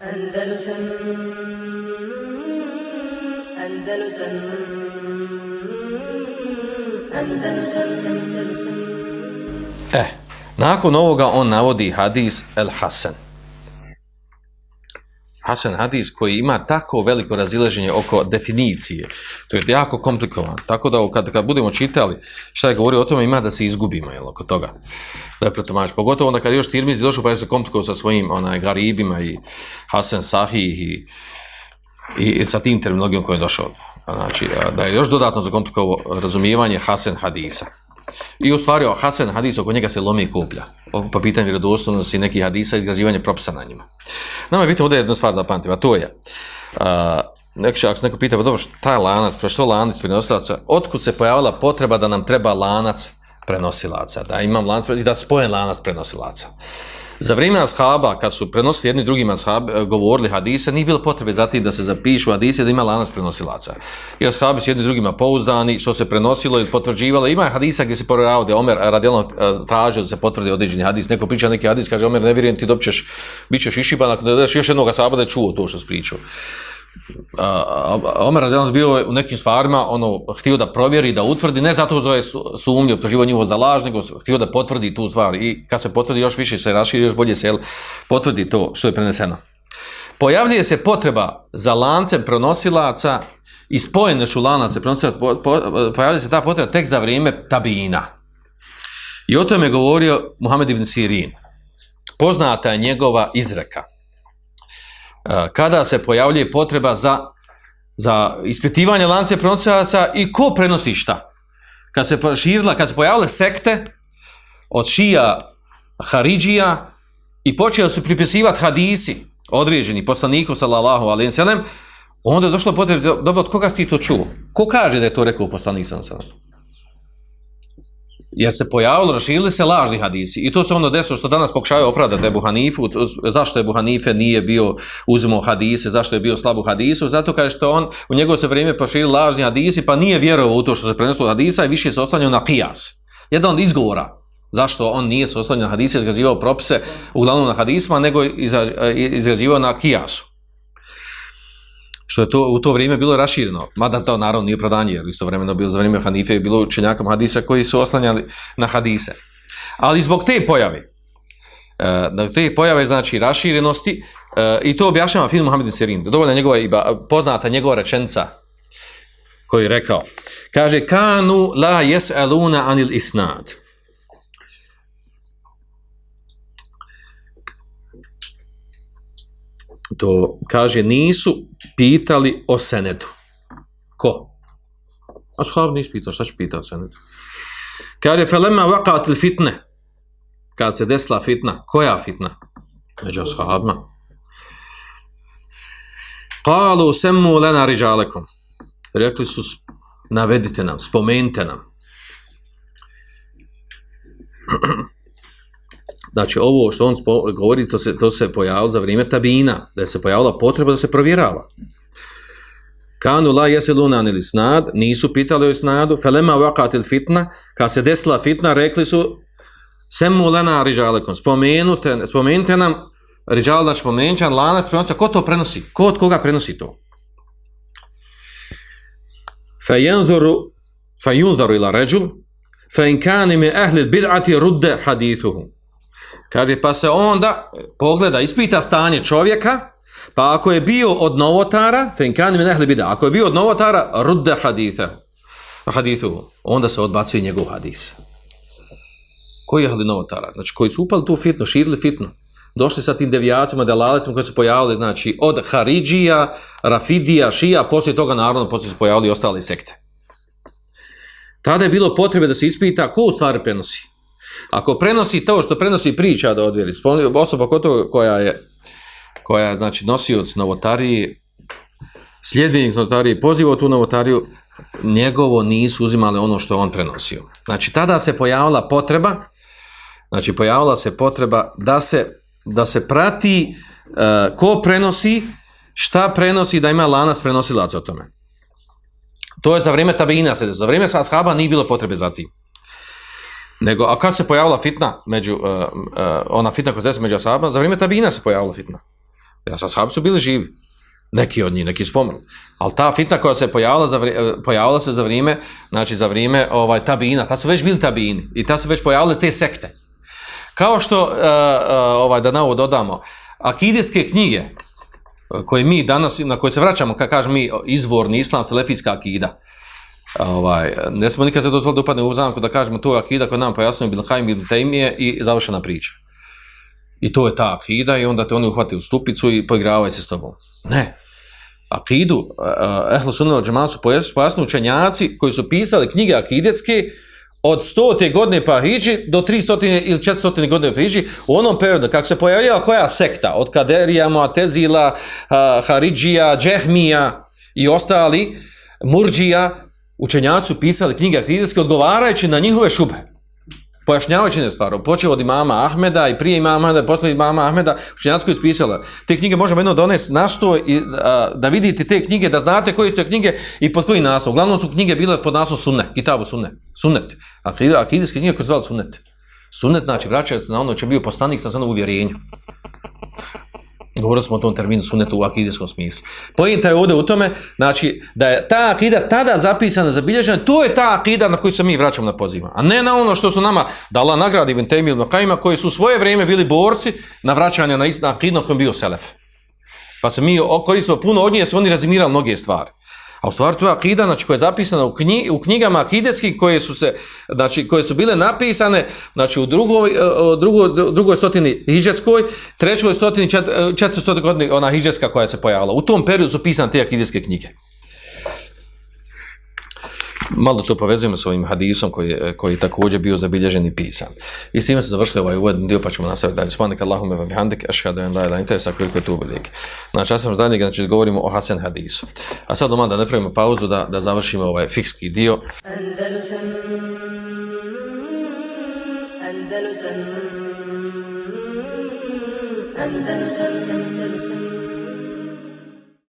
Andalusam Andalusam Andalusam Andalusam Eh, nakon ovoga on navodi hadis El Hasan. Hasan hadis koji ima tako veliko razilaženje oko definicije. To je jako komplikovan. Tako da kad, kad budemo čitali šta je govorio o tome, ima da se izgubimo jel, oko toga. Da je pretomač. Pogotovo onda kad još Tirmizi došao pa je se komplikovao sa svojim onaj, garibima i Hasan Sahih i, i, i sa tim terminologijom koji je došao. Pa znači, da je još dodatno zakomplikovao razumijevanje Hasan hadisa. I u stvari, Hasan hadis, oko njega se lomi i kuplja. Pa pitanju vjerodostojnosti nekih hadisa izgrađivanje propisa na njima. Nama je bitno ovdje jedna stvar zapamtiva, to je, a, neko, ako se neko pita, pa dobro, šta je lanac, pre što lanac prenosilaca, otkud se pojavila potreba da nam treba lanac prenosilaca, da imam lanac i da spojen lanac prenosilaca. Za vrijeme ashaba, kad su prenosili jedni drugima ashab, e, govorili hadise, nije bilo potrebe za tim da se zapišu hadise da ima lanac prenosilaca. I ashabi su jedni drugima pouzdani, što se prenosilo ili potvrđivalo. Ima hadisa gdje se porao da Omer radijalno e, tražio da se potvrdi određeni hadis. Neko priča neki hadis, kaže Omer, ne vjerujem ti dobit ćeš, bit ćeš išiban ako ne daš još jednog ashaba da je čuo to što se pričao. Omer Radelan bio u nekim stvarima, ono, htio da provjeri, da utvrdi, ne zato zove sumnje, optuživo njihovo za laž, nego htio da potvrdi tu stvar. I kad se potvrdi još više, se raširi, još bolje se jel, potvrdi to što je preneseno. Pojavljuje se potreba za lancem pronosilaca i spojene su lanace prenosilaca, po, po, pojavljuje se ta potreba tek za vrijeme tabina. I o tome je govorio Muhammed ibn Sirin. Poznata je njegova izreka kada se pojavljuje potreba za, za ispitivanje lance prenosilaca i ko prenosi šta. Kad se širila, kad se pojavile sekte od šija Haridžija i počeo se pripisivati hadisi određeni poslaniku sallallahu alaihi sallam, onda je došlo potrebe, dobro, od koga ti to čuo? Ko kaže da je to rekao poslanik sallallahu alaihi sallam? Jer se pojavilo, raširili se lažni hadisi. I to se ono desilo što danas pokušaju opravdati Ebu Hanifu, zašto Ebu Hanife nije bio uzimo hadise, zašto je bio slab u hadisu, zato kaže što on u njegovo se vrijeme poširili lažni hadisi, pa nije vjerovao u to što se preneslo hadisa i više se oslanio na kijas. Jedan od izgovora zašto on nije se oslanio na hadise, izgrađivao propise uglavnom na hadisma, nego e, izgrađivao na kijasu što je to u to vrijeme bilo rašireno, mada to naravno nije opravdanje, jer istovremeno bilo za vrijeme Hanife je bilo učenjakom hadisa koji su oslanjali na hadise. Ali zbog te pojave, e, da te pojave znači raširenosti, e, i to objašnjava film Muhammed Sirin, dovoljna njegova iba, poznata njegova rečenica koji je rekao, kaže, kanu la jes'aluna anil isnad. To kaže nisu pitali o senedu. Ko? Ashab nisu pitali, šta će pitati o senedu? Kaže, felema vakatil fitne, kad se desila fitna, koja fitna? Među ashabima. Kalu semu lena riđalekom. Rekli su, navedite nam, spomenite nam. Znači, ovo što on govori, to se, to se pojavilo za vrijeme tabina, da se pojavila potreba da se provjerava. Kanu la jeseluna anil snad, nisu pitali o snadu, felema vakatil fitna, kad se desila fitna, rekli su, semu lena rižalekom, spomenute, spomenite nam, rižal, znači spomenčan, lanac, prenosa, ko to prenosi? Ko od koga prenosi to? Fa yanzuru, ila ređul, fa in kani me ehli bid'ati rudde hadithuhum. Kaže, pa se onda pogleda, ispita stanje čovjeka, pa ako je bio od novotara, fenkani mi nehli bida, ako je bio od novotara, rudde haditha, hadithu, onda se odbacuje njegov hadis. Koji je hali novotara? Znači, koji su upali tu fitnu, širili fitnu, došli sa tim devijacima, delaletima koji su pojavili, znači, od Haridžija, Rafidija, Šija, poslije toga, naravno, poslije su pojavili ostale sekte. Tada je bilo potrebe da se ispita ko u stvari prenosi. Ako prenosi to što prenosi priča da odvjeri, osoba koja je, koja je znači, nosioc novotariji, sljedbenik novotariji, pozivao tu novotariju, njegovo nisu uzimali ono što on prenosio. Znači, tada se pojavila potreba, znači, pojavila se potreba da se, da se prati uh, ko prenosi, šta prenosi, da ima lanac prenosilaca o tome. To je za vrijeme tabina se, za vrijeme ashaba nije bilo potrebe za tim. Nego, a kad se pojavila fitna, među, uh, uh, ona fitna koja se među asabima, za vrijeme tabina se pojavila fitna. Ja sam sahabi su bili živi. Neki od njih, neki spomenu. Ali ta fitna koja se pojavila, za vrijeme, pojavila se za vrijeme, znači za vrijeme ovaj, tabina, ta su već bili tabini i ta su već pojavile te sekte. Kao što, uh, uh, ovaj, da na ovo dodamo, akidijske knjige, koje mi danas, na koje se vraćamo, kad kažem mi, izvorni islam, selefijska akida, ovaj, ne smo nikad se dozvali da upadne u zamku da kažemo to je akida koja nam pojasnuje Ibn Hajim Ibn Tejmije i završena priča. I to je ta akida i onda te oni uhvati u stupicu i poigravaju se s tobom. Ne. Akidu, uh, ehlo Sunnah Džemal su pojasnili učenjaci koji su pisali knjige akidetske od 100. godine pa hiđi do 300. ili 400. godine pa hiđi u onom periodu kako se pojavila koja sekta od Kaderija, Muatezila, uh, Haridžija, Džehmija i ostali Murđija učenjaci pisali knjige akidetske odgovarajući na njihove šube pojašnjavajući ne stvar, počeo od imama Ahmeda i prije imama Ahmeda, posle imama Ahmeda, učenjaci koji ispisala. Te knjige možemo jedno donesti na sto i a, da vidite te knjige, da znate koje su te knjige i pod koji naslov. Uglavnom su knjige bile pod naslov Sunne, Kitabu Sunne, Sunnet. Akidijske knjige koje su zvali Sunnet. Sunnet znači vraćaju na ono će bio poslanik sa sanom uvjerenju. Govorili smo o tom terminu sunnetu u akidijskom smislu. Pojenta je ovdje u tome, znači, da je ta akida tada zapisana, zabilježena, to je ta akida na koju se mi vraćamo na poziva. A ne na ono što su nama dala nagradi Ibn Temil Nokajima, koji su u svoje vrijeme bili borci na vraćanje na, na akidnog kojem bio Selef. Pa se mi koristimo puno od nje, su oni razimirali mnoge stvari. A u stvari to je akida znači, koja je zapisana u, knji, u knjigama akideskih koje su, se, znači, koje su bile napisane znači, u drugoj, e, drugoj, drugoj stotini hiđetskoj, trećoj stotini, čet, e, četvrstotini godini ona hiđetska koja se pojavila. U tom periodu su pisane te akideske knjige malo to povezujemo s ovim hadisom koji, koji također bio zabilježen i pisan. I s time se završili ovaj uvodni dio, pa ćemo nastaviti dalje. Svanika Allahume vam bihandik, ašhadu en la ila interesa, koliko je tu velik. Znači, ja sam dalje, znači, govorimo o Hasan hadisu. A sad doma da ne pravimo pauzu, da, da završimo ovaj fikski dio. Andalusam, Andalusam, Andalusam, Andalusam, Andalusam.